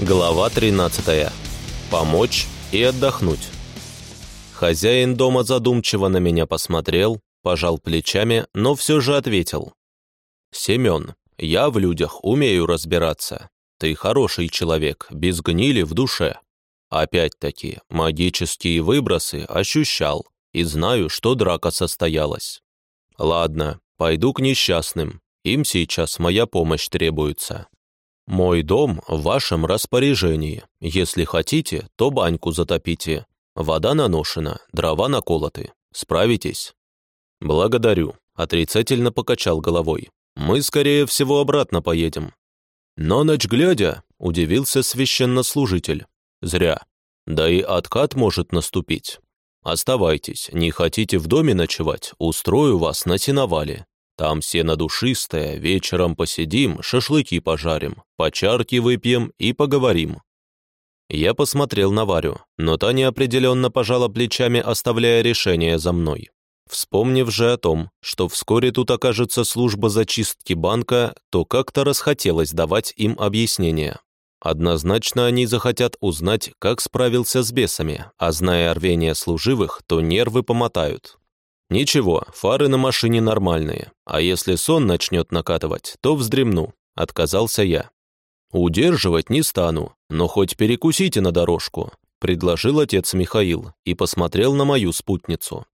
Глава 13. Помочь и отдохнуть. Хозяин дома задумчиво на меня посмотрел, пожал плечами, но все же ответил. «Семен, я в людях умею разбираться. Ты хороший человек, без гнили в душе. Опять-таки, магические выбросы ощущал и знаю, что драка состоялась. Ладно, пойду к несчастным, им сейчас моя помощь требуется. Мой дом в вашем распоряжении. Если хотите, то баньку затопите. Вода наношена, дрова наколоты. Справитесь? Благодарю. Отрицательно покачал головой. Мы, скорее всего, обратно поедем. Но ночь глядя, удивился священнослужитель. Зря. Да и откат может наступить. Оставайтесь, не хотите в доме ночевать, устрою вас на сеновале. Там сено душистое, вечером посидим, шашлыки пожарим, по чарке выпьем и поговорим». Я посмотрел на Варю, но та неопределенно пожала плечами, оставляя решение за мной. Вспомнив же о том, что вскоре тут окажется служба зачистки банка, то как-то расхотелось давать им объяснения. Однозначно они захотят узнать, как справился с бесами, а зная рвение служивых, то нервы помотают. «Ничего, фары на машине нормальные, а если сон начнет накатывать, то вздремну», — отказался я. «Удерживать не стану, но хоть перекусите на дорожку», — предложил отец Михаил и посмотрел на мою спутницу.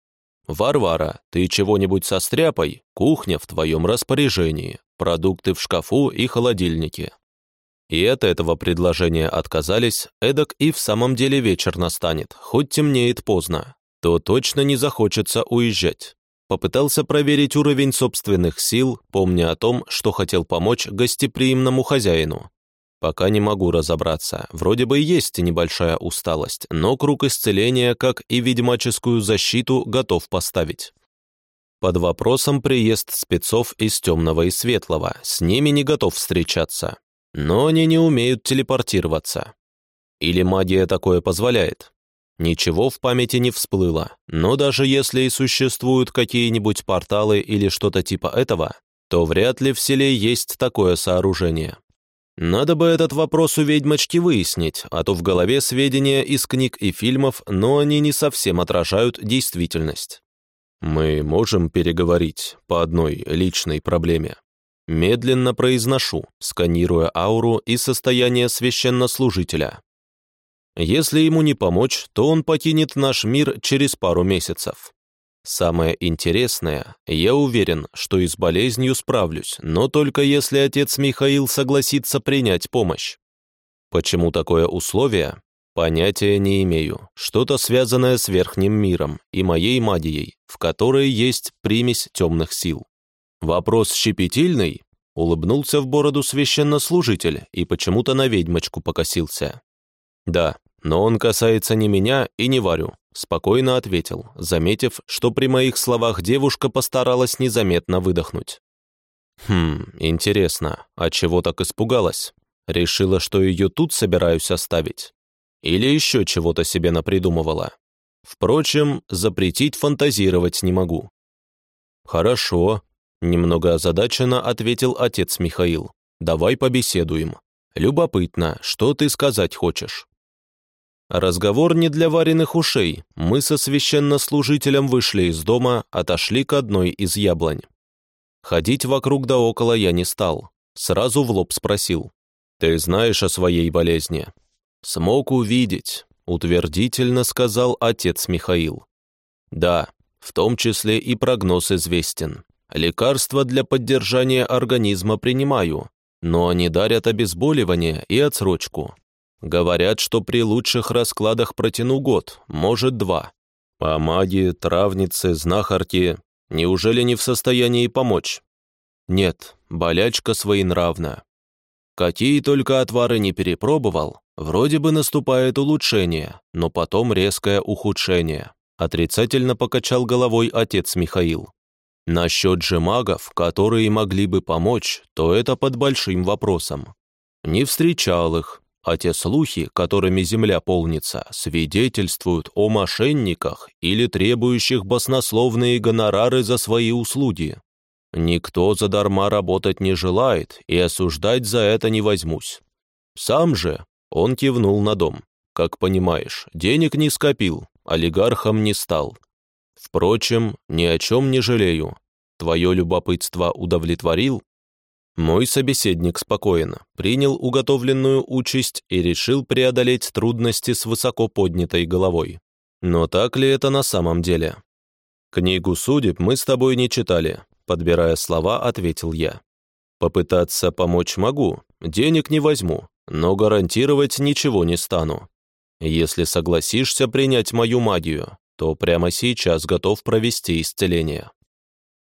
«Варвара, ты чего-нибудь состряпай, кухня в твоем распоряжении, продукты в шкафу и холодильнике». И от этого предложения отказались, эдак и в самом деле вечер настанет, хоть темнеет поздно, то точно не захочется уезжать. Попытался проверить уровень собственных сил, помня о том, что хотел помочь гостеприимному хозяину. Пока не могу разобраться, вроде бы есть небольшая усталость, но круг исцеления, как и ведьмаческую защиту, готов поставить. Под вопросом приезд спецов из темного и светлого, с ними не готов встречаться. Но они не умеют телепортироваться. Или магия такое позволяет? Ничего в памяти не всплыло, но даже если и существуют какие-нибудь порталы или что-то типа этого, то вряд ли в селе есть такое сооружение. Надо бы этот вопрос у ведьмочки выяснить, а то в голове сведения из книг и фильмов, но они не совсем отражают действительность. Мы можем переговорить по одной личной проблеме. Медленно произношу, сканируя ауру и состояние священнослужителя, если ему не помочь, то он покинет наш мир через пару месяцев. Самое интересное, я уверен, что и с болезнью справлюсь, но только если отец Михаил согласится принять помощь. Почему такое условие? Понятия не имею. Что-то связанное с верхним миром и моей магией, в которой есть примесь темных сил. Вопрос щепетильный? Улыбнулся в бороду священнослужитель и почему-то на ведьмочку покосился. Да, «Но он касается не меня и не Варю», — спокойно ответил, заметив, что при моих словах девушка постаралась незаметно выдохнуть. «Хм, интересно, а чего так испугалась? Решила, что ее тут собираюсь оставить? Или еще чего-то себе напридумывала? Впрочем, запретить фантазировать не могу». «Хорошо», — немного озадаченно ответил отец Михаил. «Давай побеседуем. Любопытно, что ты сказать хочешь?» Разговор не для вареных ушей. Мы со священнослужителем вышли из дома, отошли к одной из яблонь. Ходить вокруг да около я не стал. Сразу в лоб спросил. «Ты знаешь о своей болезни?» «Смог увидеть», — утвердительно сказал отец Михаил. «Да, в том числе и прогноз известен. Лекарства для поддержания организма принимаю, но они дарят обезболивание и отсрочку. Говорят, что при лучших раскладах протяну год, может два. А маги, травницы, знахарки неужели не в состоянии помочь? Нет, болячка своенравна. Какие только отвары не перепробовал, вроде бы наступает улучшение, но потом резкое ухудшение. Отрицательно покачал головой отец Михаил. Насчет же магов, которые могли бы помочь, то это под большим вопросом. Не встречал их, а те слухи, которыми земля полнится, свидетельствуют о мошенниках или требующих баснословные гонорары за свои услуги. Никто задарма работать не желает, и осуждать за это не возьмусь. Сам же, Он кивнул на дом. Как понимаешь, денег не скопил, олигархом не стал. Впрочем, ни о чем не жалею. Твое любопытство удовлетворил? Мой собеседник спокойно принял уготовленную участь и решил преодолеть трудности с высоко поднятой головой. Но так ли это на самом деле? «Книгу судеб мы с тобой не читали», — подбирая слова, ответил я. «Попытаться помочь могу, денег не возьму, но гарантировать ничего не стану. Если согласишься принять мою магию, то прямо сейчас готов провести исцеление».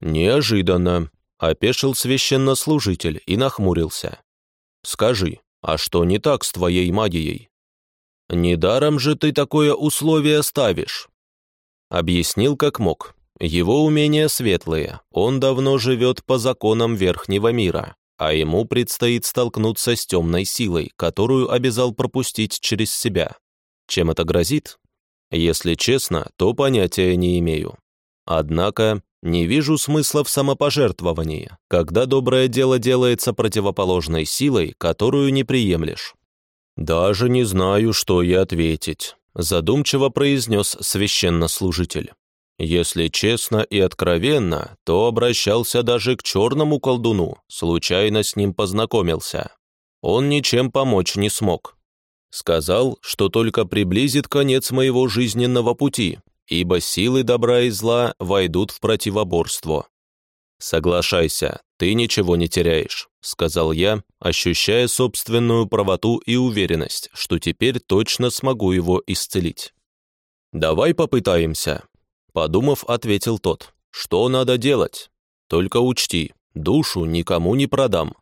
«Неожиданно», Опешил священнослужитель и нахмурился. «Скажи, а что не так с твоей магией?» «Недаром же ты такое условие ставишь?» Объяснил как мог. Его умения светлые, он давно живет по законам Верхнего мира, а ему предстоит столкнуться с темной силой, которую обязал пропустить через себя. Чем это грозит? Если честно, то понятия не имею. Однако не вижу смысла в самопожертвовании, когда доброе дело делается противоположной силой, которую не приемлешь. «Даже не знаю, что и ответить», — задумчиво произнес священнослужитель. Если честно и откровенно, то обращался даже к черному колдуну, случайно с ним познакомился. Он ничем помочь не смог. Сказал, что только приблизит конец моего жизненного пути, ибо силы добра и зла войдут в противоборство. «Соглашайся, ты ничего не теряешь», — сказал я, ощущая собственную правоту и уверенность, что теперь точно смогу его исцелить. «Давай попытаемся», — подумав, ответил тот. «Что надо делать? Только учти, душу никому не продам».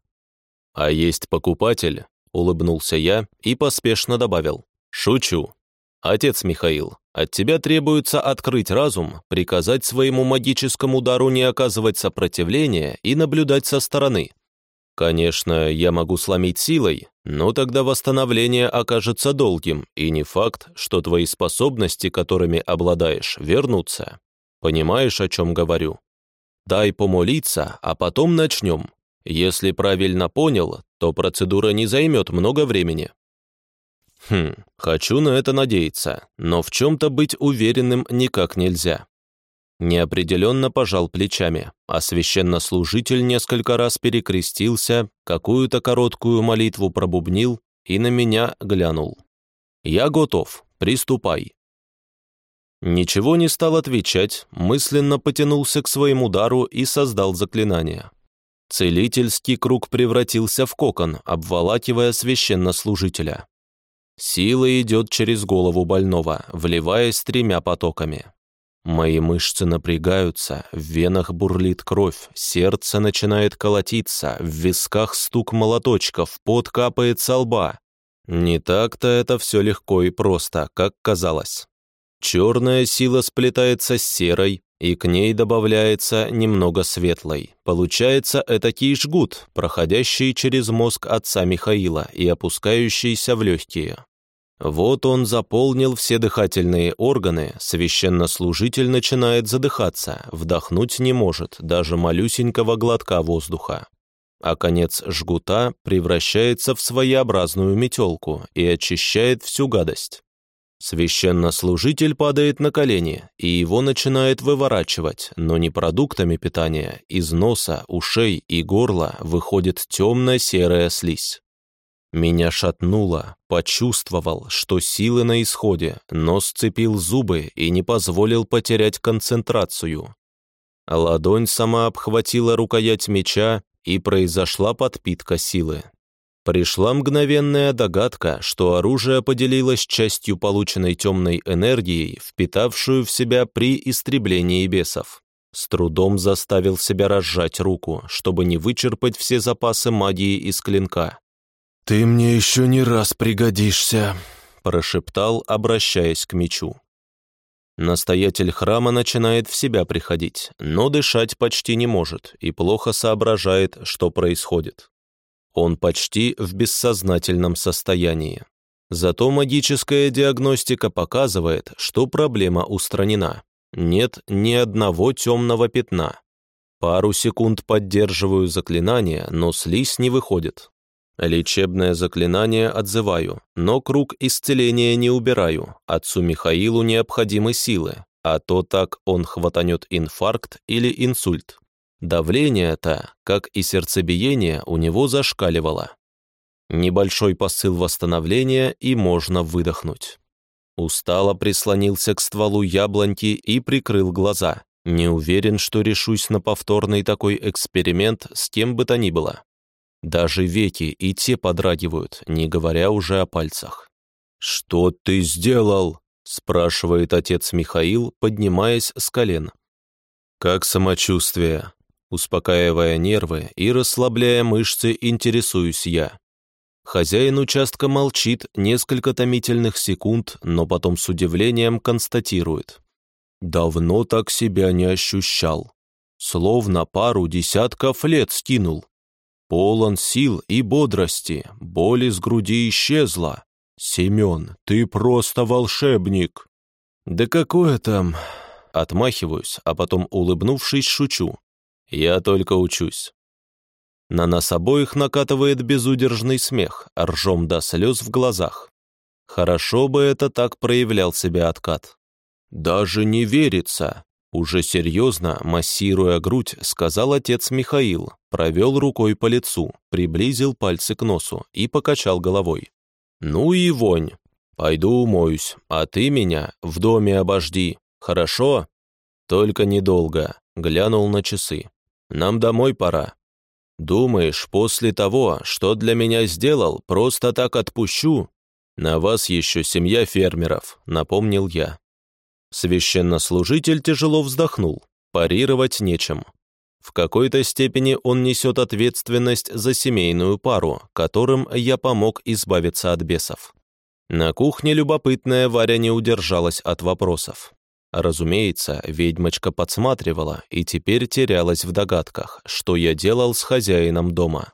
«А есть покупатель», — улыбнулся я и поспешно добавил. «Шучу. Отец Михаил, от тебя требуется открыть разум, приказать своему магическому дару не оказывать сопротивления и наблюдать со стороны. Конечно, я могу сломить силой, но тогда восстановление окажется долгим, и не факт, что твои способности, которыми обладаешь, вернутся. Понимаешь, о чем говорю? Дай помолиться, а потом начнем. Если правильно понял, то процедура не займет много времени. Хм, хочу на это надеяться, но в чем-то быть уверенным никак нельзя. Неопределенно пожал плечами, а священнослужитель несколько раз перекрестился, какую-то короткую молитву пробубнил и на меня глянул. «Я готов, приступай». Ничего не стал отвечать, мысленно потянулся к своему дару и создал заклинание. Целительский круг превратился в кокон, обволакивая священнослужителя. Сила идет через голову больного, вливаясь тремя потоками. Мои мышцы напрягаются, в венах бурлит кровь, сердце начинает колотиться, в висках стук молоточков, пот капает со лба. Не так-то это все легко и просто, как казалось. Черная сила сплетается с серой, и к ней добавляется немного светлой. Получается этакий жгут, проходящий через мозг отца Михаила и опускающийся в легкие. Вот он заполнил все дыхательные органы, священнослужитель начинает задыхаться, вдохнуть не может, даже малюсенького глотка воздуха. А конец жгута превращается в своеобразную метелку и очищает всю гадость. Священнослужитель падает на колени, и его начинает выворачивать, но не продуктами питания, из носа, ушей и горла выходит темная серая слизь. Меня шатнуло, почувствовал, что силы на исходе, но сцепил зубы и не позволил потерять концентрацию. Ладонь сама обхватила рукоять меча, и произошла подпитка силы. Пришла мгновенная догадка, что оружие поделилось частью полученной темной энергией, впитавшую в себя при истреблении бесов. С трудом заставил себя разжать руку, чтобы не вычерпать все запасы магии из клинка. «Ты мне еще не раз пригодишься», – прошептал, обращаясь к мечу. Настоятель храма начинает в себя приходить, но дышать почти не может и плохо соображает, что происходит. Он почти в бессознательном состоянии. Зато магическая диагностика показывает, что проблема устранена. Нет ни одного темного пятна. Пару секунд поддерживаю заклинание, но слизь не выходит. Лечебное заклинание отзываю, но круг исцеления не убираю. Отцу Михаилу необходимы силы, а то так он хватанет инфаркт или инсульт. Давление-то, как и сердцебиение, у него зашкаливало. Небольшой посыл восстановления, и можно выдохнуть. Устало прислонился к стволу яблоньки и прикрыл глаза. Не уверен, что решусь на повторный такой эксперимент с кем бы то ни было. Даже веки и те подрагивают, не говоря уже о пальцах. «Что ты сделал?» – спрашивает отец Михаил, поднимаясь с колен. «Как самочувствие?» Успокаивая нервы и расслабляя мышцы, интересуюсь я. Хозяин участка молчит несколько томительных секунд, но потом с удивлением констатирует. Давно так себя не ощущал. Словно пару десятков лет скинул. Полон сил и бодрости, боль из груди исчезла. Семен, ты просто волшебник. Да какое там... Отмахиваюсь, а потом, улыбнувшись, шучу. Я только учусь. На нас обоих накатывает безудержный смех, ржом до слез в глазах. Хорошо бы это так проявлял себя откат. «Даже не верится!» Уже серьезно, массируя грудь, сказал отец Михаил, провел рукой по лицу, приблизил пальцы к носу и покачал головой. «Ну и вонь! Пойду умоюсь, а ты меня в доме обожди, хорошо?» «Только недолго», — глянул на часы. «Нам домой пора». «Думаешь, после того, что для меня сделал, просто так отпущу?» «На вас еще семья фермеров», — напомнил я. Священнослужитель тяжело вздохнул, парировать нечем. В какой-то степени он несет ответственность за семейную пару, которым я помог избавиться от бесов. На кухне любопытная Варя не удержалась от вопросов. Разумеется, ведьмочка подсматривала и теперь терялась в догадках, что я делал с хозяином дома.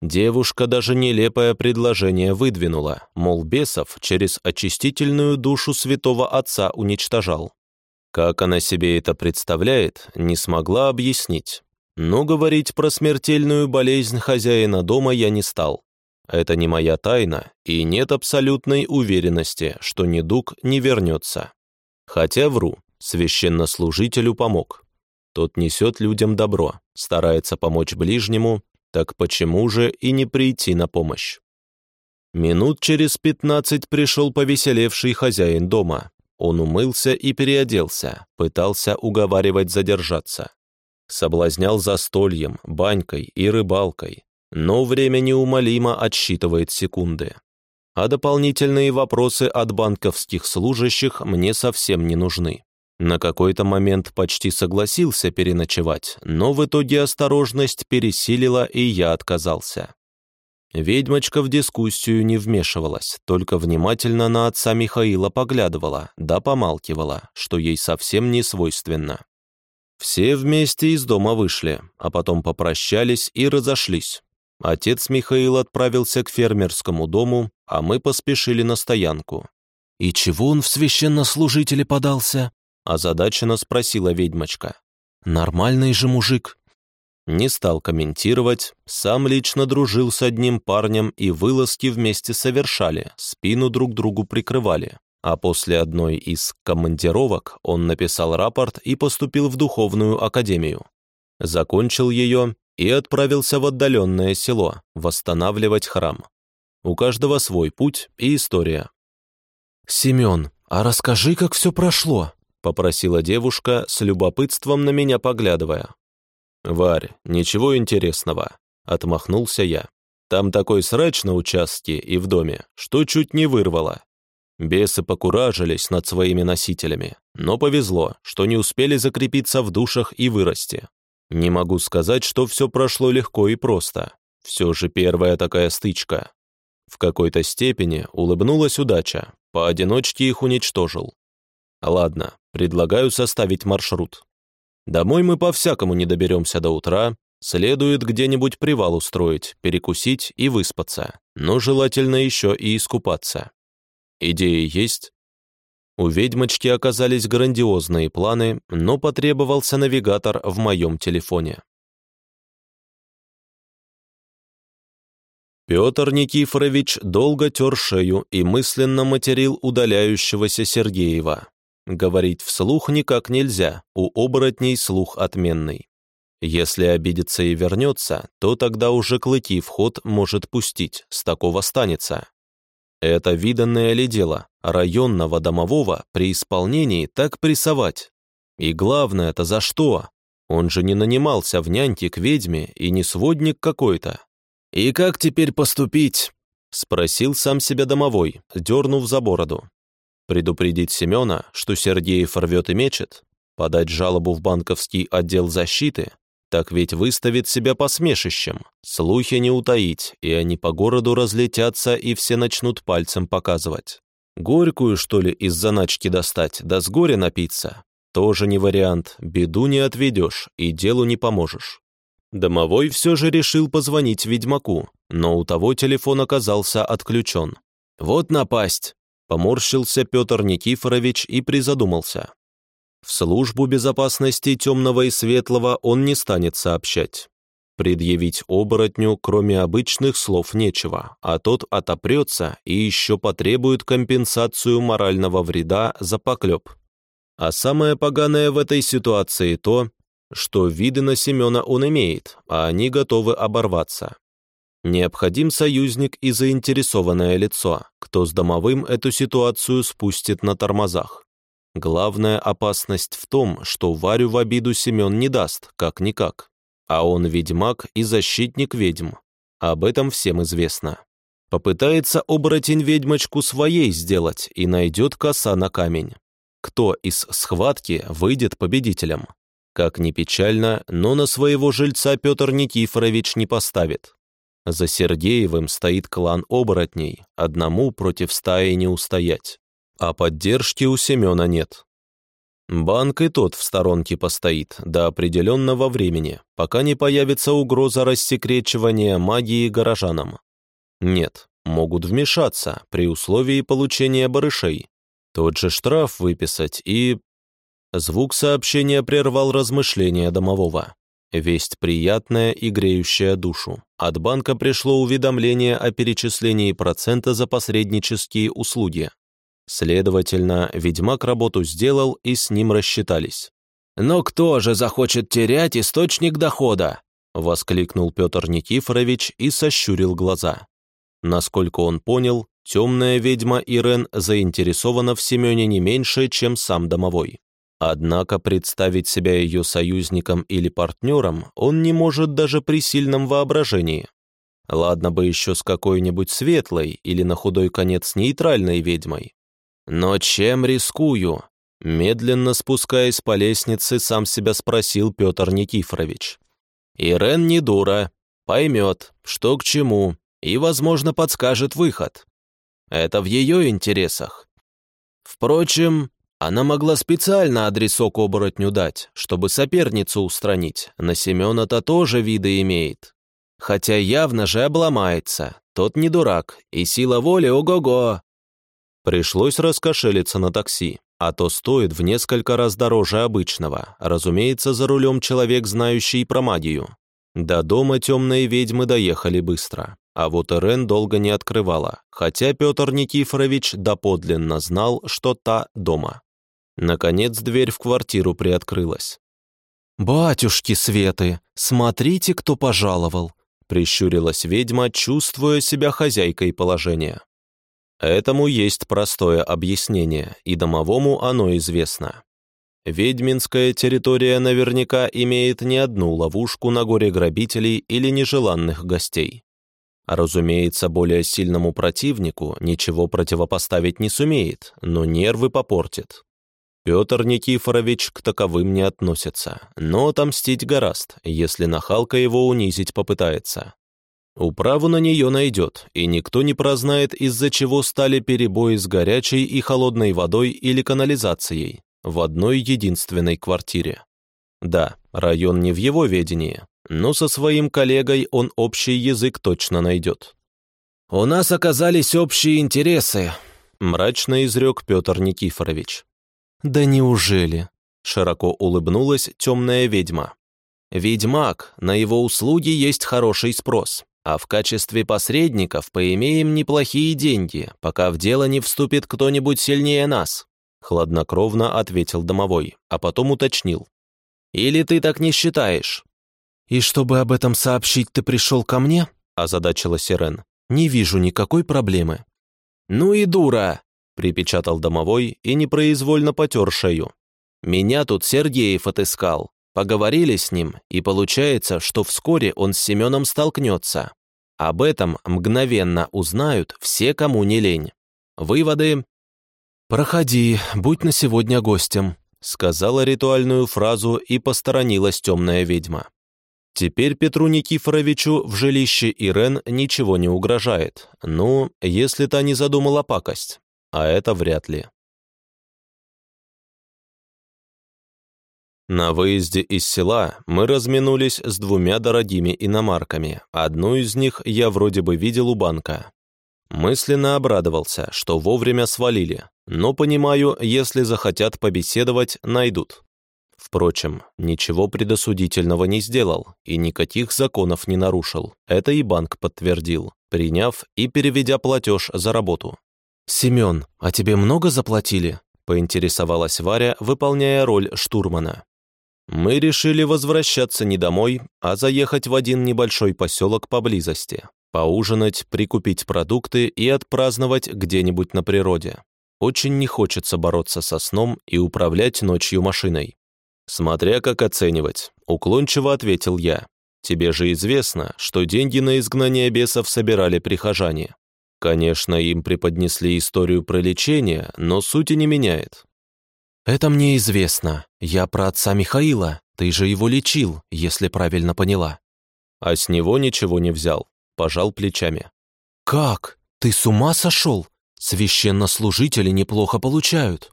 Девушка даже нелепое предложение выдвинула, мол, бесов через очистительную душу святого отца уничтожал. Как она себе это представляет, не смогла объяснить. Но говорить про смертельную болезнь хозяина дома я не стал. Это не моя тайна, и нет абсолютной уверенности, что недуг не вернется. Хотя вру, священнослужителю помог. Тот несет людям добро, старается помочь ближнему, так почему же и не прийти на помощь? Минут через пятнадцать пришел повеселевший хозяин дома. Он умылся и переоделся, пытался уговаривать задержаться. Соблазнял застольем, банькой и рыбалкой, но время неумолимо отсчитывает секунды. А дополнительные вопросы от банковских служащих мне совсем не нужны. На какой-то момент почти согласился переночевать, но в итоге осторожность пересилила, и я отказался. Ведьмочка в дискуссию не вмешивалась, только внимательно на отца Михаила поглядывала, да помалкивала, что ей совсем не свойственно. Все вместе из дома вышли, а потом попрощались и разошлись. Отец Михаил отправился к фермерскому дому, а мы поспешили на стоянку. «И чего он в священнослужители подался?» Озадаченно спросила ведьмочка. «Нормальный же мужик». Не стал комментировать, сам лично дружил с одним парнем и вылазки вместе совершали, спину друг другу прикрывали. А после одной из командировок он написал рапорт и поступил в духовную академию. Закончил ее и отправился в отдаленное село восстанавливать храм. У каждого свой путь и история. «Семен, а расскажи, как все прошло», — попросила девушка, с любопытством на меня поглядывая. «Варь, ничего интересного», — отмахнулся я. «Там такой срач на участке и в доме, что чуть не вырвало. Бесы покуражились над своими носителями, но повезло, что не успели закрепиться в душах и вырасти. Не могу сказать, что все прошло легко и просто. Все же первая такая стычка. В какой-то степени улыбнулась удача, поодиночке их уничтожил. Ладно, предлагаю составить маршрут. Домой мы по-всякому не доберемся до утра, следует где-нибудь привал устроить, перекусить и выспаться, но желательно еще и искупаться. Идеи есть? У ведьмочки оказались грандиозные планы, но потребовался навигатор в моем телефоне. Петр Никифорович долго тер шею и мысленно материл удаляющегося Сергеева. Говорить вслух никак нельзя, у оборотней слух отменный. Если обидится и вернется, то тогда уже клыки в ход может пустить, с такого станется. Это виданное ли дело, районного домового при исполнении так прессовать? И главное-то за что? Он же не нанимался в няньки к ведьме и не сводник какой-то. «И как теперь поступить?» — спросил сам себя домовой, дернув за бороду. Предупредить Семена, что Сергеев рвет и мечет? Подать жалобу в банковский отдел защиты? Так ведь выставит себя посмешищем. Слухи не утаить, и они по городу разлетятся, и все начнут пальцем показывать. Горькую, что ли, из заначки достать, да с горя напиться? Тоже не вариант, беду не отведешь и делу не поможешь. Домовой все же решил позвонить ведьмаку, но у того телефон оказался отключен. «Вот напасть!» — поморщился Петр Никифорович и призадумался. В службу безопасности темного и светлого он не станет сообщать. Предъявить оборотню, кроме обычных слов, нечего, а тот отопрется и еще потребует компенсацию морального вреда за поклеп. А самое поганое в этой ситуации то, что виды на Семена он имеет, а они готовы оборваться. Необходим союзник и заинтересованное лицо, кто с домовым эту ситуацию спустит на тормозах. Главная опасность в том, что Варю в обиду Семен не даст, как-никак. А он ведьмак и защитник ведьм. Об этом всем известно. Попытается оборотень ведьмочку своей сделать и найдет коса на камень. Кто из схватки выйдет победителем? Как ни печально, но на своего жильца Петр Никифорович не поставит. За Сергеевым стоит клан оборотней, одному против стаи не устоять а поддержки у Семена нет. Банк и тот в сторонке постоит до определенного времени, пока не появится угроза рассекречивания магии горожанам. Нет, могут вмешаться при условии получения барышей. Тот же штраф выписать и... Звук сообщения прервал размышления домового. Весть приятная и греющая душу. От банка пришло уведомление о перечислении процента за посреднические услуги. Следовательно, ведьмак работу сделал и с ним рассчитались. «Но кто же захочет терять источник дохода?» — воскликнул Петр Никифорович и сощурил глаза. Насколько он понял, темная ведьма Ирен заинтересована в Семене не меньше, чем сам домовой. Однако представить себя ее союзником или партнером он не может даже при сильном воображении. Ладно бы еще с какой-нибудь светлой или на худой конец нейтральной ведьмой. Но чем рискую? Медленно спускаясь по лестнице, сам себя спросил Петр Никифорович. Ирен не дура, поймет, что к чему, и, возможно, подскажет выход. Это в ее интересах. Впрочем, она могла специально адресок оборотню дать, чтобы соперницу устранить, на Семена-то тоже виды имеет. Хотя явно же обломается, тот не дурак, и сила воли ого-го, Пришлось раскошелиться на такси, а то стоит в несколько раз дороже обычного, разумеется, за рулем человек, знающий про магию. До дома темные ведьмы доехали быстро, а вот Ирен долго не открывала, хотя Петр Никифорович доподлинно знал, что та дома. Наконец дверь в квартиру приоткрылась. «Батюшки Светы, смотрите, кто пожаловал!» прищурилась ведьма, чувствуя себя хозяйкой положения. Этому есть простое объяснение, и домовому оно известно. Ведьминская территория наверняка имеет не одну ловушку на горе грабителей или нежеланных гостей. А разумеется, более сильному противнику ничего противопоставить не сумеет, но нервы попортит. Петр Никифорович к таковым не относится, но отомстить гораст, если нахалка его унизить попытается. Управу на нее найдет, и никто не прознает, из-за чего стали перебои с горячей и холодной водой или канализацией в одной единственной квартире. Да, район не в его ведении, но со своим коллегой он общий язык точно найдет. «У нас оказались общие интересы», — мрачно изрек Петр Никифорович. «Да неужели?» — широко улыбнулась темная ведьма. «Ведьмак, на его услуги есть хороший спрос. а в качестве посредников поимеем неплохие деньги, пока в дело не вступит кто-нибудь сильнее нас», хладнокровно ответил домовой, а потом уточнил. «Или ты так не считаешь?» «И чтобы об этом сообщить, ты пришел ко мне?» озадачила Сирен. «Не вижу никакой проблемы». «Ну и дура!» Припечатал домовой и непроизвольно потер шею. «Меня тут Сергеев отыскал. Поговорили с ним, и получается, что вскоре он с Семеном столкнется. Об этом мгновенно узнают все, кому не лень. Выводы «Проходи, будь на сегодня гостем», сказала ритуальную фразу и посторонилась темная ведьма. Теперь Петру Никифоровичу в жилище Ирен ничего не угрожает. Ну, если та не задумала пакость. А это вряд ли. На выезде из села мы разминулись с двумя дорогими иномарками. Одну из них я вроде бы видел у банка. Мысленно обрадовался, что вовремя свалили, но понимаю, если захотят побеседовать, найдут. Впрочем, ничего предосудительного не сделал и никаких законов не нарушил. Это и банк подтвердил, приняв и переведя платеж за работу. «Семен, а тебе много заплатили?» – поинтересовалась Варя, выполняя роль штурмана. Мы решили возвращаться не домой, а заехать в один небольшой поселок поблизости, поужинать, прикупить продукты и отпраздновать где-нибудь на природе. Очень не хочется бороться со сном и управлять ночью машиной. Смотря как оценивать, уклончиво ответил я. Тебе же известно, что деньги на изгнание бесов собирали прихожане. Конечно, им преподнесли историю про лечение, но сути не меняет. «Это мне известно. Я про отца Михаила. Ты же его лечил, если правильно поняла». А с него ничего не взял. Пожал плечами. «Как? Ты с ума сошел? Священнослужители неплохо получают.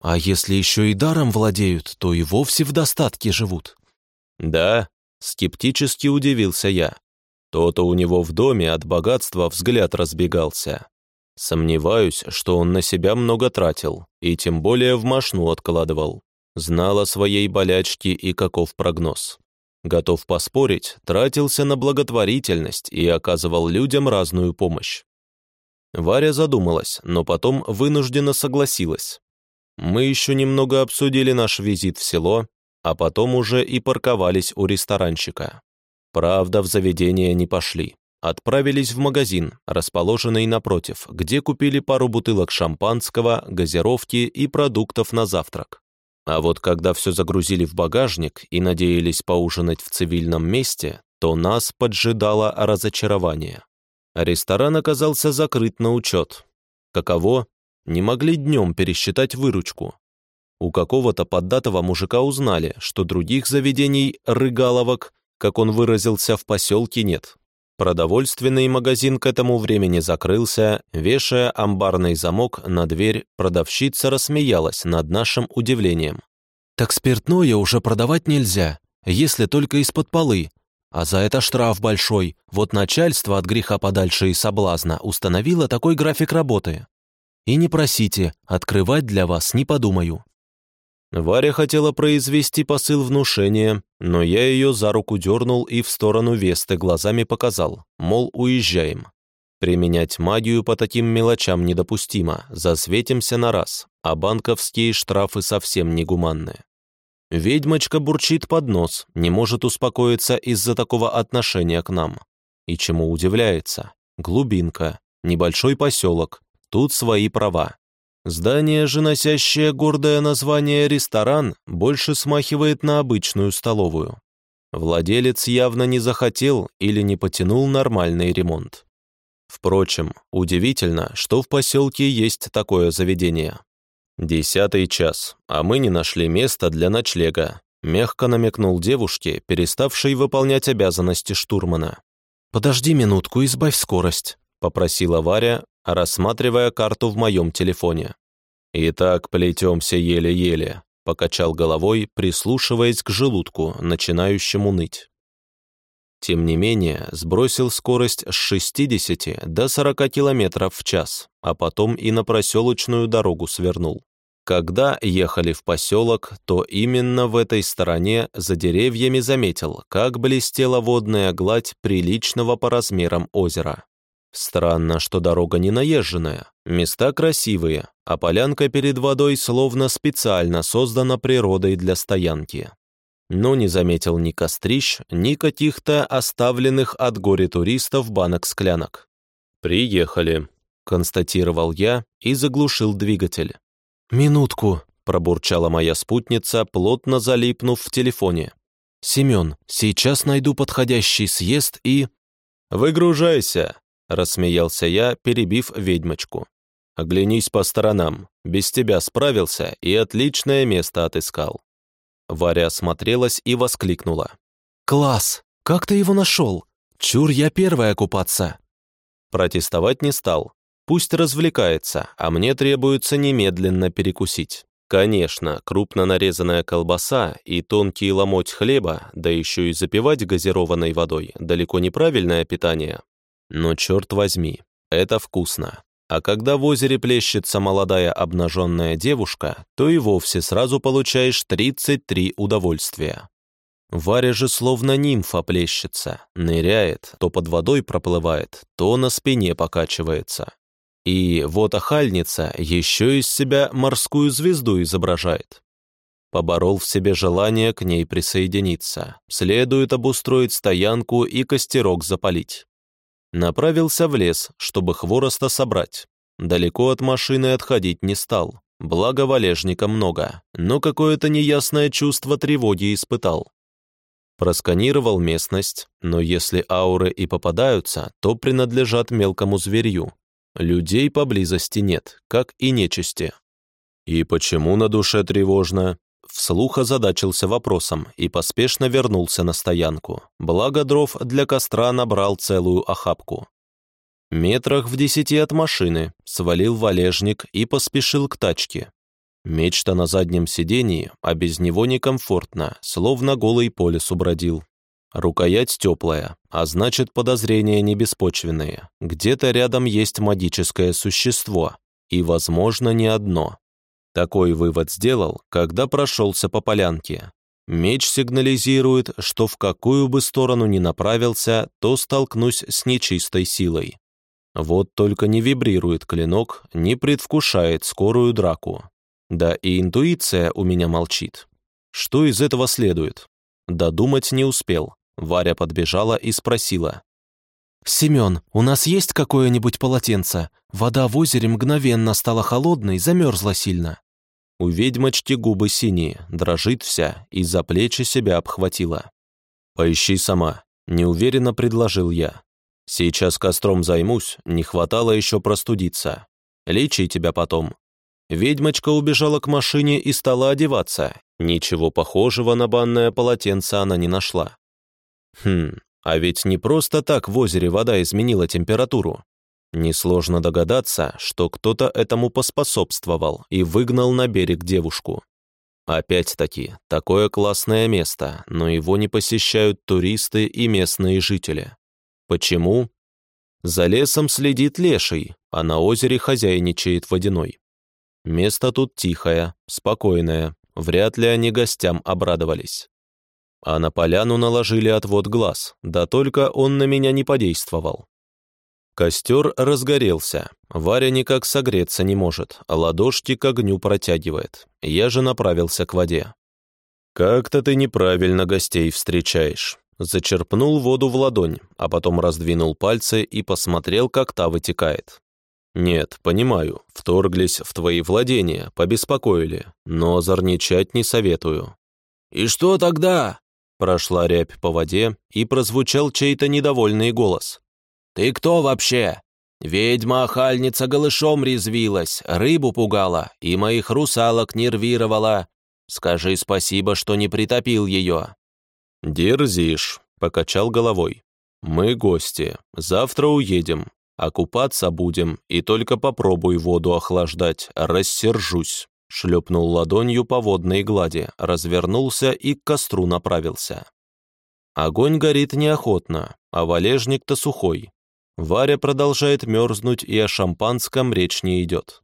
А если еще и даром владеют, то и вовсе в достатке живут». «Да», — скептически удивился я. То-то у него в доме от богатства взгляд разбегался. Сомневаюсь, что он на себя много тратил, и тем более в машну откладывал. Знал о своей болячке и каков прогноз. Готов поспорить, тратился на благотворительность и оказывал людям разную помощь. Варя задумалась, но потом вынужденно согласилась. Мы еще немного обсудили наш визит в село, а потом уже и парковались у ресторанчика. Правда, в заведение не пошли отправились в магазин, расположенный напротив, где купили пару бутылок шампанского, газировки и продуктов на завтрак. А вот когда все загрузили в багажник и надеялись поужинать в цивильном месте, то нас поджидало разочарование. Ресторан оказался закрыт на учет. Каково? Не могли днем пересчитать выручку. У какого-то поддатого мужика узнали, что других заведений рыгаловок, как он выразился, в поселке нет. Продовольственный магазин к этому времени закрылся, вешая амбарный замок на дверь, продавщица рассмеялась над нашим удивлением. «Так спиртное уже продавать нельзя, если только из-под полы, а за это штраф большой, вот начальство от греха подальше и соблазна установило такой график работы. И не просите, открывать для вас не подумаю». Варя хотела произвести посыл внушения, но я ее за руку дернул и в сторону Весты глазами показал, мол, уезжаем. Применять магию по таким мелочам недопустимо, засветимся на раз, а банковские штрафы совсем негуманны. Ведьмочка бурчит под нос, не может успокоиться из-за такого отношения к нам. И чему удивляется? Глубинка, небольшой поселок, тут свои права. Здание же, носящее гордое название «ресторан», больше смахивает на обычную столовую. Владелец явно не захотел или не потянул нормальный ремонт. Впрочем, удивительно, что в поселке есть такое заведение. Десятый час, а мы не нашли места для ночлега, мягко намекнул девушке, переставшей выполнять обязанности штурмана. «Подожди минутку, избавь скорость», — попросила Варя, рассматривая карту в моем телефоне. «Итак, плетемся еле-еле», — покачал головой, прислушиваясь к желудку, начинающему ныть. Тем не менее, сбросил скорость с 60 до 40 км в час, а потом и на проселочную дорогу свернул. Когда ехали в поселок, то именно в этой стороне за деревьями заметил, как блестела водная гладь приличного по размерам озера. Странно, что дорога не наезженная, места красивые, а полянка перед водой словно специально создана природой для стоянки. Но не заметил ни кострищ, ни каких-то оставленных от горе туристов банок-склянок. «Приехали», — констатировал я и заглушил двигатель. «Минутку», — пробурчала моя спутница, плотно залипнув в телефоне. «Семен, сейчас найду подходящий съезд и...» «Выгружайся», — рассмеялся я, перебив ведьмочку. «Оглянись по сторонам. Без тебя справился и отличное место отыскал». Варя осмотрелась и воскликнула. «Класс! Как ты его нашел? Чур я первая купаться!» Протестовать не стал. Пусть развлекается, а мне требуется немедленно перекусить. Конечно, крупно нарезанная колбаса и тонкий ломоть хлеба, да еще и запивать газированной водой, далеко неправильное питание. Но черт возьми, это вкусно. А когда в озере плещется молодая обнаженная девушка, то и вовсе сразу получаешь 33 удовольствия. Варя же словно нимфа плещется, ныряет, то под водой проплывает, то на спине покачивается. И вот охальница еще из себя морскую звезду изображает. Поборол в себе желание к ней присоединиться. Следует обустроить стоянку и костерок запалить. Направился в лес, чтобы хвороста собрать. Далеко от машины отходить не стал. Благо валежника много, но какое-то неясное чувство тревоги испытал. Просканировал местность, но если ауры и попадаются, то принадлежат мелкому зверью. Людей поблизости нет, как и нечисти. И почему на душе тревожно? Вслух озадачился вопросом и поспешно вернулся на стоянку. Благо дров для костра набрал целую охапку. Метрах в десяти от машины свалил валежник и поспешил к тачке. Меч-то на заднем сидении, а без него некомфортно, словно голый по лесу бродил. Рукоять теплая, а значит подозрения не беспочвенные. Где-то рядом есть магическое существо, и, возможно, не одно. Такой вывод сделал, когда прошелся по полянке. Меч сигнализирует, что в какую бы сторону ни направился, то столкнусь с нечистой силой. Вот только не вибрирует клинок, не предвкушает скорую драку. Да и интуиция у меня молчит. Что из этого следует? Додумать не успел. Варя подбежала и спросила. «Семен, у нас есть какое-нибудь полотенце? Вода в озере мгновенно стала холодной, замерзла сильно». У ведьмочки губы синие, дрожит вся и за плечи себя обхватила. «Поищи сама», — неуверенно предложил я. «Сейчас костром займусь, не хватало еще простудиться. Лечи тебя потом». Ведьмочка убежала к машине и стала одеваться. Ничего похожего на банное полотенце она не нашла. Хм, а ведь не просто так в озере вода изменила температуру. Несложно догадаться, что кто-то этому поспособствовал и выгнал на берег девушку. Опять-таки, такое классное место, но его не посещают туристы и местные жители. Почему? За лесом следит леший, а на озере хозяйничает водяной. Место тут тихое, спокойное, вряд ли они гостям обрадовались. А на поляну наложили отвод глаз, да только он на меня не подействовал. Костер разгорелся. Варя никак согреться не может, а ладошки к огню протягивает. Я же направился к воде. «Как-то ты неправильно гостей встречаешь». Зачерпнул воду в ладонь, а потом раздвинул пальцы и посмотрел, как та вытекает. «Нет, понимаю, вторглись в твои владения, побеспокоили, но озорничать не советую». «И что тогда?» Прошла рябь по воде, и прозвучал чей-то недовольный голос. «Ты кто вообще? Ведьма-охальница голышом резвилась, рыбу пугала и моих русалок нервировала. Скажи спасибо, что не притопил ее». «Дерзишь», — покачал головой. «Мы гости, завтра уедем, окупаться будем, и только попробуй воду охлаждать, рассержусь». Шлепнул ладонью по водной глади, развернулся и к костру направился. Огонь горит неохотно, а валежник-то сухой. Варя продолжает мерзнуть, и о шампанском речь не идет.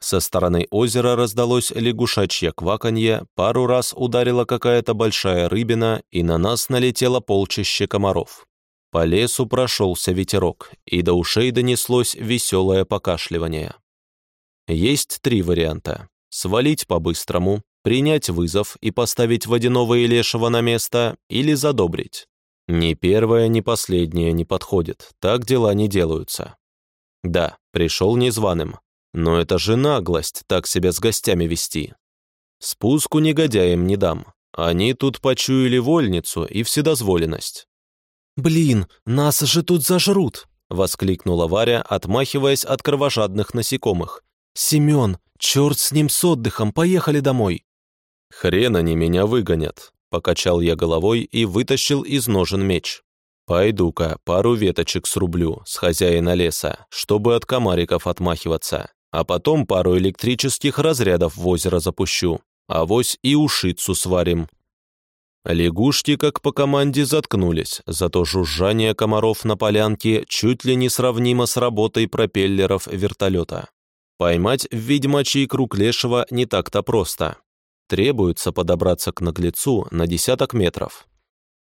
Со стороны озера раздалось лягушачье кваканье, пару раз ударила какая-то большая рыбина, и на нас налетело полчище комаров. По лесу прошелся ветерок, и до ушей донеслось веселое покашливание. Есть три варианта. Свалить по-быстрому, принять вызов и поставить водяного и лешего на место, или задобрить. Ни первое, ни последнее не подходит, так дела не делаются. Да, пришел незваным, но это же наглость так себя с гостями вести. Спуску негодяям не дам. Они тут почуяли вольницу и вседозволенность. «Блин, нас же тут зажрут!» — воскликнула Варя, отмахиваясь от кровожадных насекомых. «Семен, черт с ним с отдыхом, поехали домой!» «Хрен они меня выгонят!» — покачал я головой и вытащил из ножен меч. «Пойду-ка пару веточек срублю с хозяина леса, чтобы от комариков отмахиваться а потом пару электрических разрядов в озеро запущу, а вось и ушицу сварим». Лягушки, как по команде, заткнулись, зато жужжание комаров на полянке чуть ли не сравнимо с работой пропеллеров вертолета. Поймать ведьмачий круг лешего не так-то просто. Требуется подобраться к наглецу на десяток метров.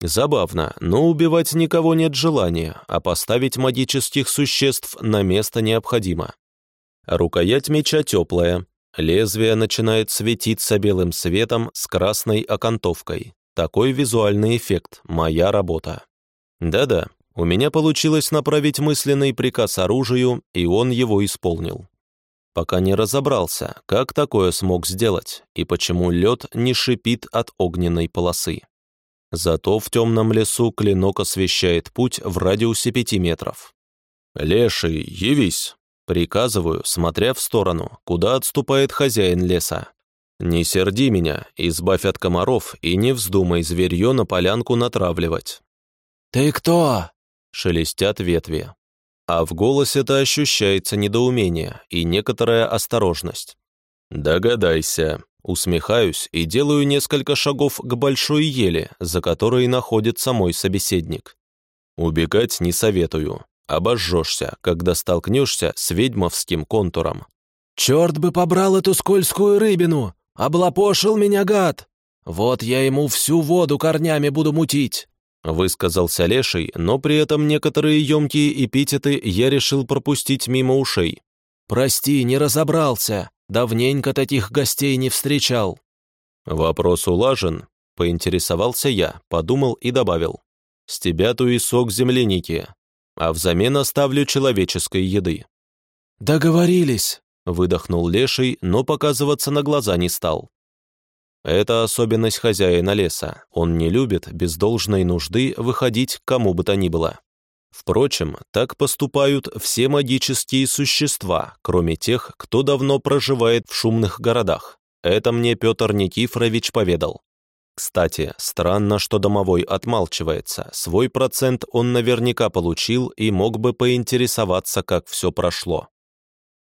Забавно, но убивать никого нет желания, а поставить магических существ на место необходимо. Рукоять меча теплая, лезвие начинает светиться белым светом с красной окантовкой. Такой визуальный эффект, моя работа. Да-да, у меня получилось направить мысленный приказ оружию, и он его исполнил. Пока не разобрался, как такое смог сделать, и почему лед не шипит от огненной полосы. Зато в темном лесу клинок освещает путь в радиусе пяти метров. «Леший, явись!» Приказываю, смотря в сторону, куда отступает хозяин леса. «Не серди меня, избавь от комаров и не вздумай зверье на полянку натравливать». «Ты кто?» — шелестят ветви. А в голосе-то ощущается недоумение и некоторая осторожность. «Догадайся», усмехаюсь и делаю несколько шагов к большой еле, за которой находится мой собеседник. Убегать не советую, Обожжешься, когда столкнешься с ведьмовским контуром. «Черт бы побрал эту скользкую рыбину! Облапошил меня гад! Вот я ему всю воду корнями буду мутить!» Высказался Леший, но при этом некоторые емкие эпитеты я решил пропустить мимо ушей. «Прости, не разобрался. Давненько таких гостей не встречал». «Вопрос улажен», — поинтересовался я, подумал и добавил. «С тебя ту и сок земляники а взамен оставлю человеческой еды». «Договорились», — выдохнул Леший, но показываться на глаза не стал. Это особенность хозяина леса. Он не любит без должной нужды выходить к кому бы то ни было. Впрочем, так поступают все магические существа, кроме тех, кто давно проживает в шумных городах. Это мне Петр Никифорович поведал. Кстати, странно, что домовой отмалчивается. Свой процент он наверняка получил и мог бы поинтересоваться, как все прошло.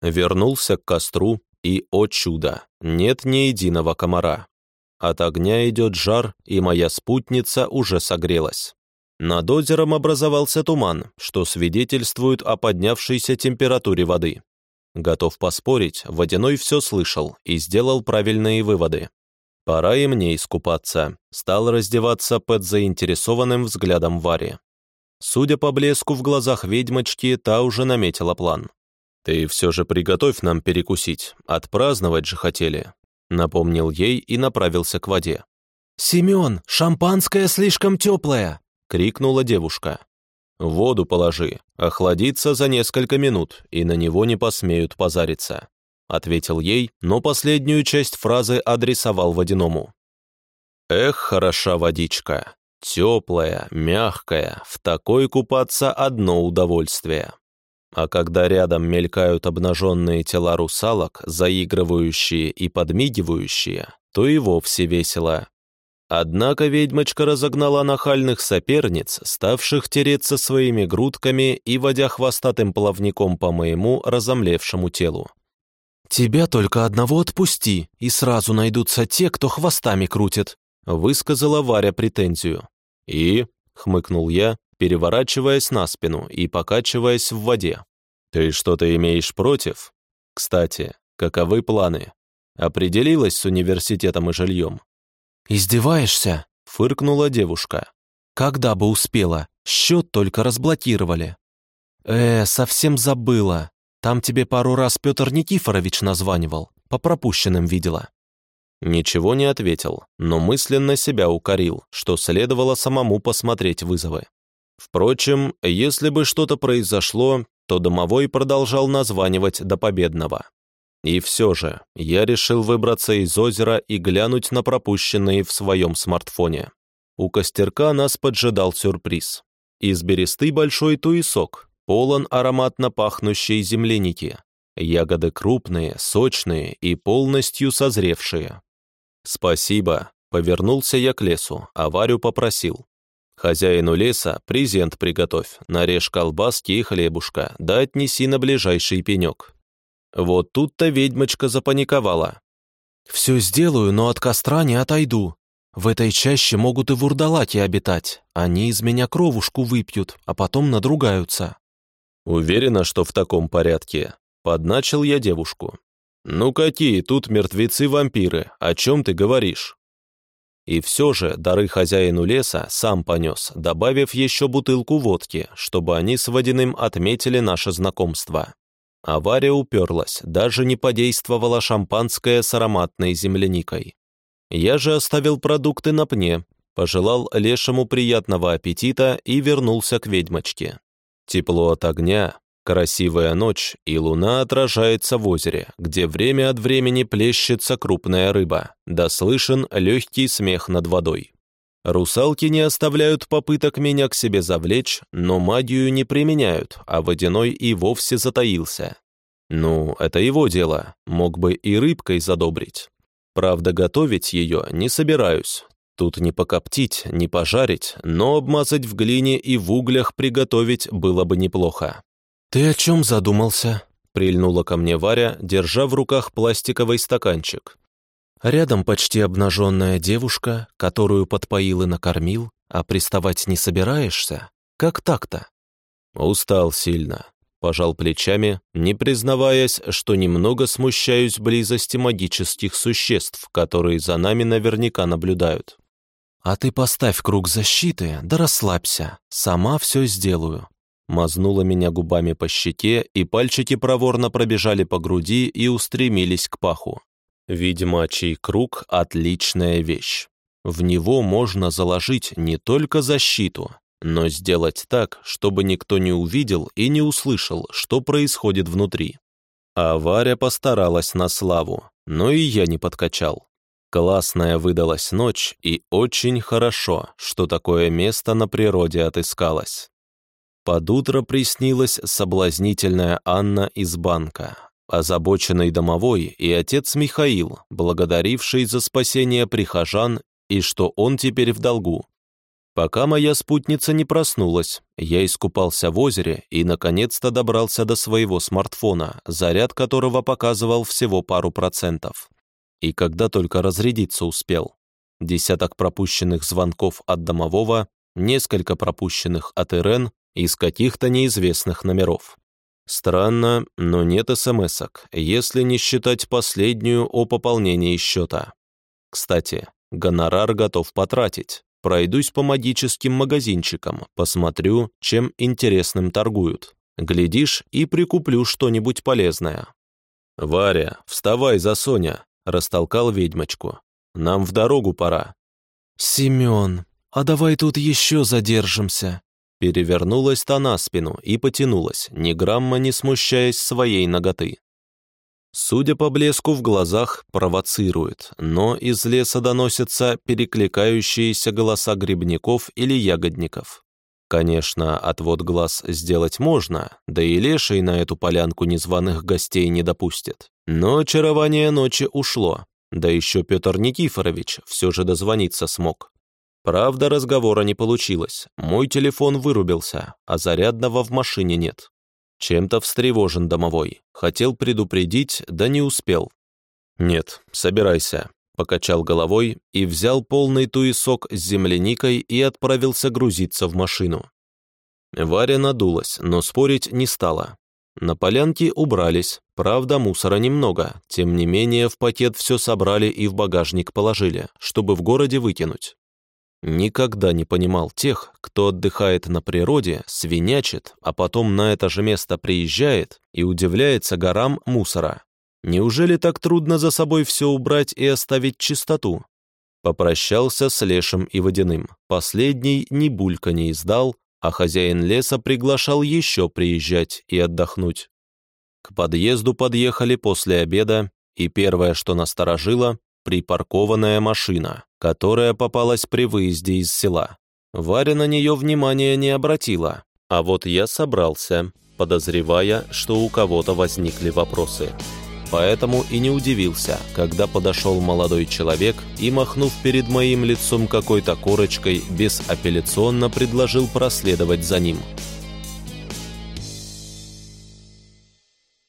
Вернулся к костру, и, о чудо, нет ни единого комара. От огня идет жар, и моя спутница уже согрелась. Над озером образовался туман, что свидетельствует о поднявшейся температуре воды. Готов поспорить, Водяной все слышал и сделал правильные выводы. Пора и мне искупаться. Стал раздеваться под заинтересованным взглядом Вари. Судя по блеску в глазах ведьмочки, та уже наметила план. «Ты все же приготовь нам перекусить, отпраздновать же хотели», напомнил ей и направился к воде. «Семен, шампанское слишком теплое!» — крикнула девушка. «Воду положи, охладится за несколько минут, и на него не посмеют позариться ответил ей, но последнюю часть фразы адресовал водяному. Эх, хороша водичка. Теплая, мягкая, в такой купаться одно удовольствие. А когда рядом мелькают обнаженные тела русалок, заигрывающие и подмигивающие, то и вовсе весело. Однако ведьмочка разогнала нахальных соперниц, ставших тереться своими грудками и водя хвостатым плавником по моему разомлевшему телу. «Тебя только одного отпусти, и сразу найдутся те, кто хвостами крутит», высказала Варя претензию. «И?» — хмыкнул я, переворачиваясь на спину и покачиваясь в воде. «Ты что-то имеешь против? Кстати, каковы планы? Определилась с университетом и жильем?» «Издеваешься?» — фыркнула девушка. «Когда бы успела? Счет только разблокировали». «Э, совсем забыла. Там тебе пару раз Петр Никифорович названивал. По пропущенным видела». Ничего не ответил, но мысленно себя укорил, что следовало самому посмотреть вызовы. Впрочем, если бы что-то произошло, то домовой продолжал названивать до победного. И все же, я решил выбраться из озера и глянуть на пропущенные в своем смартфоне. У костерка нас поджидал сюрприз. Из бересты большой туесок, полон ароматно пахнущей земляники. Ягоды крупные, сочные и полностью созревшие. «Спасибо», — повернулся я к лесу, а Варю попросил. «Хозяину леса презент приготовь, нарежь колбаски и хлебушка, да отнеси на ближайший пенек». Вот тут-то ведьмочка запаниковала. «Все сделаю, но от костра не отойду», в этой чаще могут и вурдалаки обитать. Они из меня кровушку выпьют, а потом надругаются». «Уверена, что в таком порядке?» Подначил я девушку. «Ну какие тут мертвецы-вампиры? О чем ты говоришь?» И все же дары хозяину леса сам понес, добавив еще бутылку водки, чтобы они с Водяным отметили наше знакомство. Авария уперлась, даже не подействовала шампанское с ароматной земляникой. Я же оставил продукты на пне, пожелал лешему приятного аппетита и вернулся к ведьмочке. Тепло от огня, красивая ночь, и луна отражается в озере, где время от времени плещется крупная рыба, да слышен легкий смех над водой. Русалки не оставляют попыток меня к себе завлечь, но магию не применяют, а водяной и вовсе затаился. Ну, это его дело, мог бы и рыбкой задобрить. Правда, готовить ее не собираюсь. Тут не покоптить, не пожарить, но обмазать в глине и в углях приготовить было бы неплохо. «Ты о чем задумался?» — прильнула ко мне Варя, держа в руках пластиковый стаканчик. Рядом почти обнаженная девушка, которую подпоил и накормил, а приставать не собираешься? Как так-то? Устал сильно. Пожал плечами, не признаваясь, что немного смущаюсь близости магических существ, которые за нами наверняка наблюдают. «А ты поставь круг защиты, да расслабься, сама все сделаю». Мазнула меня губами по щеке, и пальчики проворно пробежали по груди и устремились к паху. Ведьмачий круг — отличная вещь. В него можно заложить не только защиту, но сделать так, чтобы никто не увидел и не услышал, что происходит внутри. А постаралась на славу, но и я не подкачал. Классная выдалась ночь, и очень хорошо, что такое место на природе отыскалось. Под утро приснилась соблазнительная Анна из банка, озабоченный домовой и отец Михаил, благодаривший за спасение прихожан и что он теперь в долгу. Пока моя спутница не проснулась, я искупался в озере и, наконец-то, добрался до своего смартфона, заряд которого показывал всего пару процентов. И когда только разрядиться успел. Десяток пропущенных звонков от домового, несколько пропущенных от ИРН из каких-то неизвестных номеров. Странно, но нет смс-ок, если не считать последнюю о пополнении счета. Кстати, гонорар готов потратить. Пройдусь по магическим магазинчикам, посмотрю, чем интересным торгуют. Глядишь, и прикуплю что-нибудь полезное. «Варя, вставай за Соня!» — растолкал ведьмочку. «Нам в дорогу пора». «Семен, а давай тут еще задержимся!» Перевернулась та на спину и потянулась, ни грамма не смущаясь своей ноготы. Судя по блеску в глазах, провоцирует, но из леса доносятся перекликающиеся голоса грибников или ягодников. Конечно, отвод глаз сделать можно, да и леший на эту полянку незваных гостей не допустит. Но очарование ночи ушло, да еще Петр Никифорович все же дозвониться смог. Правда, разговора не получилось, мой телефон вырубился, а зарядного в машине нет. Чем-то встревожен домовой. Хотел предупредить, да не успел. «Нет, собирайся», — покачал головой и взял полный туесок с земляникой и отправился грузиться в машину. Варя надулась, но спорить не стала. На полянке убрались, правда мусора немного, тем не менее в пакет все собрали и в багажник положили, чтобы в городе выкинуть. Никогда не понимал тех, кто отдыхает на природе, свинячит, а потом на это же место приезжает и удивляется горам мусора. Неужели так трудно за собой все убрать и оставить чистоту? Попрощался с Лешим и Водяным. Последний ни булька не издал, а хозяин леса приглашал еще приезжать и отдохнуть. К подъезду подъехали после обеда, и первое, что насторожило, припаркованная машина, которая попалась при выезде из села. Варя на нее внимания не обратила, а вот я собрался, подозревая, что у кого-то возникли вопросы. Поэтому и не удивился, когда подошел молодой человек и, махнув перед моим лицом какой-то корочкой, безапелляционно предложил проследовать за ним –